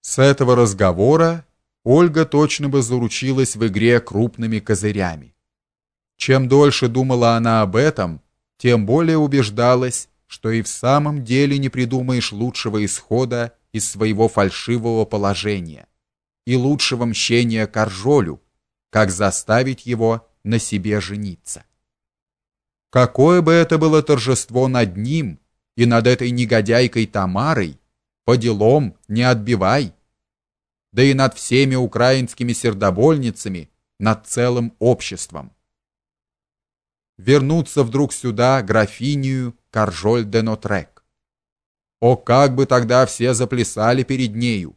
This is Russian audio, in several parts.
С этого разговора Ольга точно бы заручилась в игре крупными козырями. Чем дольше думала она об этом, тем более убеждалась, что и в самом деле не придумаешь лучшего исхода из своего фальшивого положения и лучшего мщения Каржолю, как заставить его на себе жениться. Какое бы это было торжество над ним и над этой негодяйкой Тамарой, по делам не отбивай. Да и над всеми украинскими сердобольницами, над целым обществом. Вернуться вдруг сюда графинию Каржоль де Нотрек. О, как бы тогда все заплясали перед нею!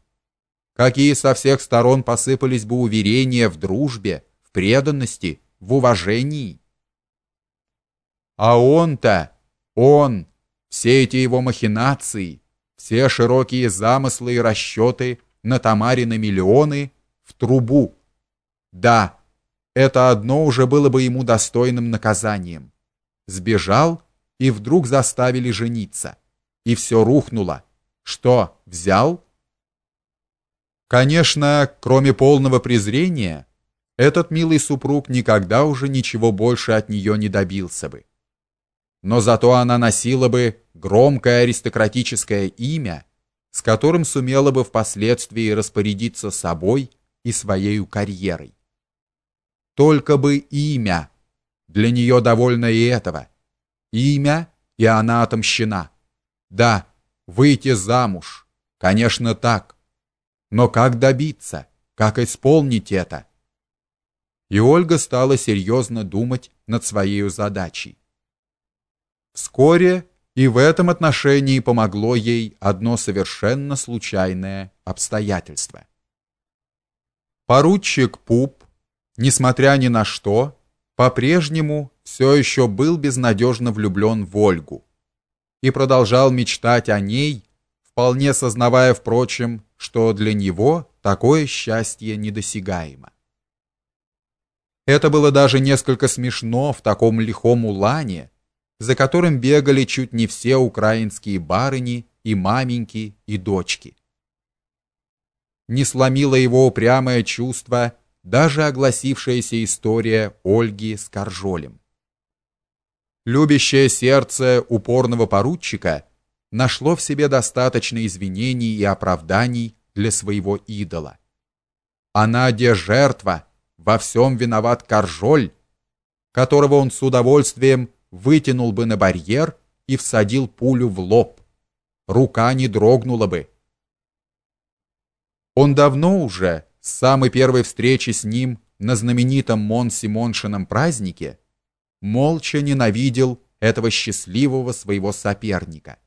Какие со всех сторон посыпались бы уверения в дружбе, в преданности, в уважении! А он-то, он, все эти его махинации, все широкие замыслы и расчеты на Тамаре на миллионы в трубу. Да, это одно уже было бы ему достойным наказанием. Сбежал и вдруг заставили жениться. И все рухнуло. Что, взял? Конечно, кроме полного презрения, этот милый супруг никогда уже ничего больше от нее не добился бы но зато она носила бы громкое аристократическое имя, с которым сумела бы впоследствии распорядиться собой и своей карьерой. Только бы имя. Для нее довольно и этого. Имя, и она отомщена. Да, выйти замуж. Конечно, так. Но как добиться? Как исполнить это? И Ольга стала серьезно думать над своей задачей. Вскоре и в этом отношении помогло ей одно совершенно случайное обстоятельство. Поручик Пуп, несмотря ни на что, по-прежнему все еще был безнадежно влюблен в Ольгу и продолжал мечтать о ней, вполне сознавая, впрочем, что для него такое счастье недосягаемо. Это было даже несколько смешно в таком лихом улане, за которым бегали чуть не все украинские барыни и маменьки и дочки. Не сломило его упрямое чувство даже огласившаяся история Ольги с Каржолем. Любящее сердце упорного поручика нашло в себе достаточно извинений и оправданий для своего идола. Она де жертва, во всем виноват Каржоль, которого он с удовольствием вытянул бы на барьер и всадил пулю в лоб. Рука не дрогнула бы. Он давно уже, с самой первой встречи с ним на знаменитом Мон-Симоншином празднике, молча ненавидел этого счастливого своего соперника,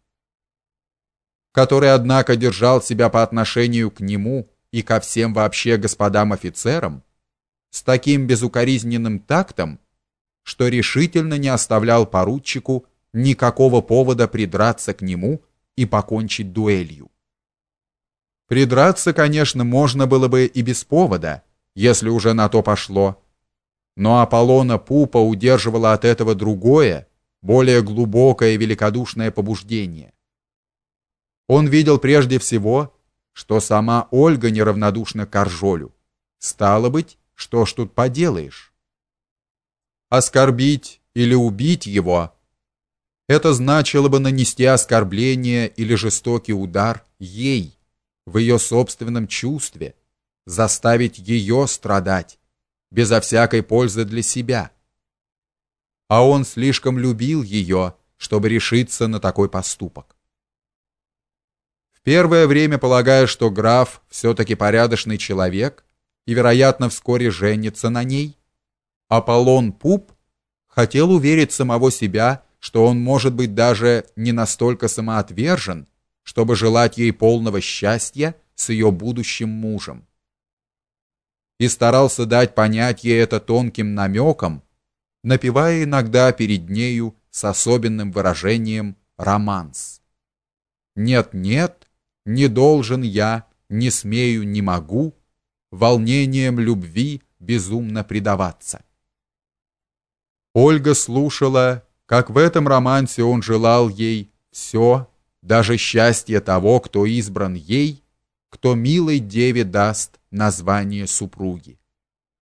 который, однако, держал себя по отношению к нему и ко всем вообще господам офицерам с таким безукоризненным тактом, что решительно не оставлял поручику никакого повода придраться к нему и покончить дуэлью. Придраться, конечно, можно было бы и без повода, если уже на то пошло. Но Аполлона Пупа удерживало от этого другое, более глубокое и великодушное побуждение. Он видел прежде всего, что сама Ольга неравнодушна к Аржолю. Стало быть, что ж тут поделаешь? Оскорбить или убить его, это значило бы нанести оскорбление или жестокий удар ей, в ее собственном чувстве, заставить ее страдать, безо всякой пользы для себя. А он слишком любил ее, чтобы решиться на такой поступок. В первое время, полагая, что граф все-таки порядочный человек и, вероятно, вскоре женится на ней, Аполлон Пуп хотел уверить самого себя, что он может быть даже не настолько самоотвержен, чтобы желать ей полного счастья с ее будущим мужем. И старался дать понять ей это тонким намеком, напевая иногда перед нею с особенным выражением романс. Нет, нет, не должен я, не смею, не могу волнением любви безумно предаваться. Ольга слушала, как в этом романсе он желал ей все, даже счастье того, кто избран ей, кто милой деве даст название супруги.